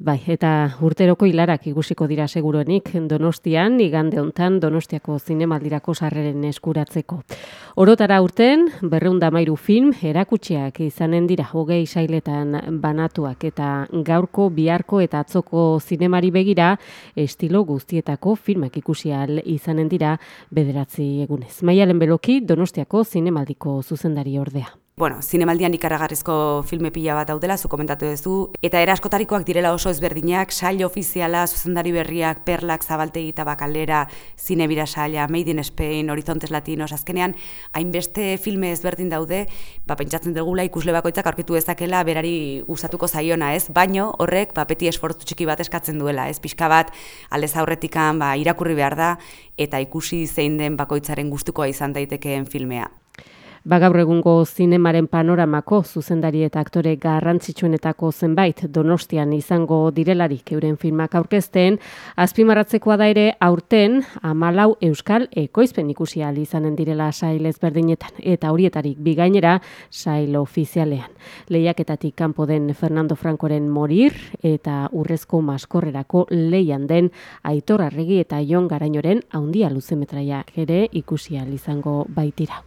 Bai, eta urteroko hilarak ikusiko dira seguruenik Donostian, igande hontan Donostiako zinemaldirako sarreren eskuratzeko. Orotara urten, berreunda mairu film erakutxeak izanen dira hogei sailetan banatuak eta gaurko, biharko eta atzoko zinemari begira estilo guztietako filmak ikusial izanen dira bederatzi egunez. Maialen beloki Donostiako zinemaldiko zuzendari ordea bueno, zinemaldian ikaragarrizko filme pila bat daudela, zu komentatu duzu, eta eraskotarikoak direla oso ezberdinak, sail ofiziala, zuzendari berriak, perlak, zabaltegi eta bakalera, zinebira saila, Made in Spain, Horizontes Latinos, azkenean, hainbeste filme ezberdin daude, ba, pentsatzen dugula ikusle bakoitzak aurkitu dezakela berari gustatuko zaiona, ez? Baino horrek ba, beti esfortzu txiki bat eskatzen duela, ez? Pixka bat, aldez aurretikan ba, irakurri behar da, eta ikusi zein den bakoitzaren gustukoa izan daitekeen filmea. Ba gaur egungo zinemaren panoramako zuzendari eta aktore garrantzitsuenetako zenbait Donostian izango direlarik euren filmak aurkezten, azpimarratzekoa da ere aurten amalau euskal ekoizpen ikusi izanen direla sail ezberdinetan eta horietarik bigainera sail ofizialean. Lehiaketatik kanpo den Fernando Francoren morir eta urrezko maskorrerako leian den Aitor Arregi eta Jon Garainoren haundia luzemetraia ere ikusi izango baitira.